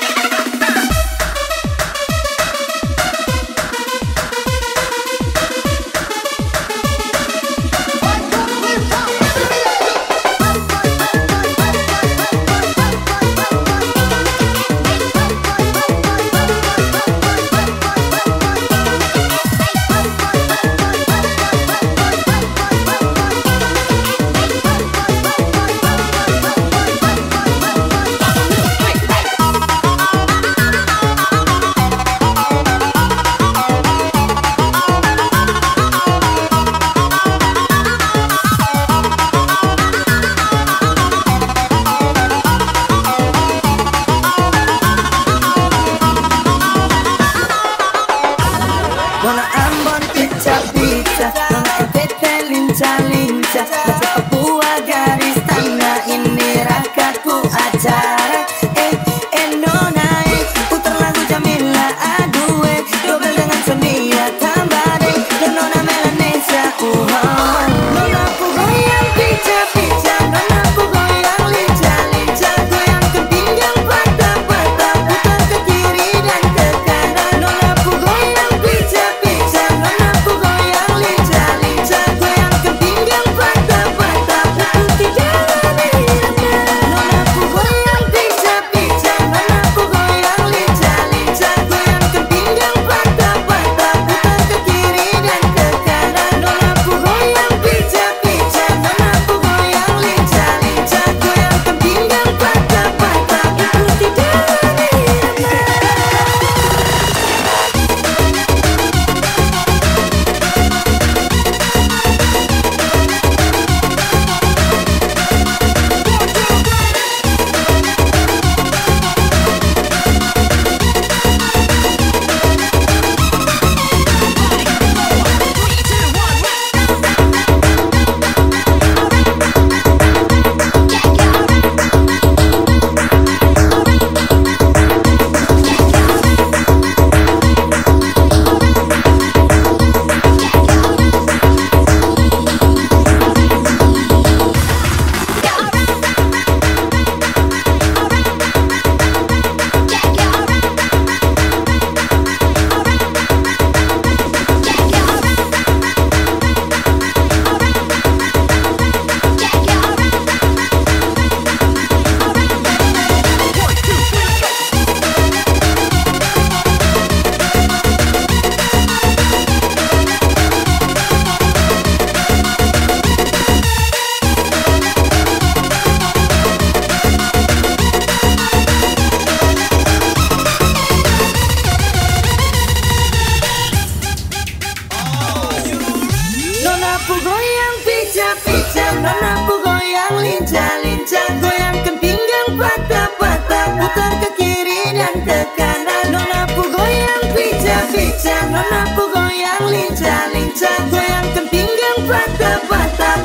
何? Pu goyang pica pica Nona pu goyang lincah lincah Goyangkan pinggang patah patah Putar ke kiri dan ke kanan. Nona pu goyang pica pica Nona pu goyang lincah lincah Goyangkan pinggang patah patah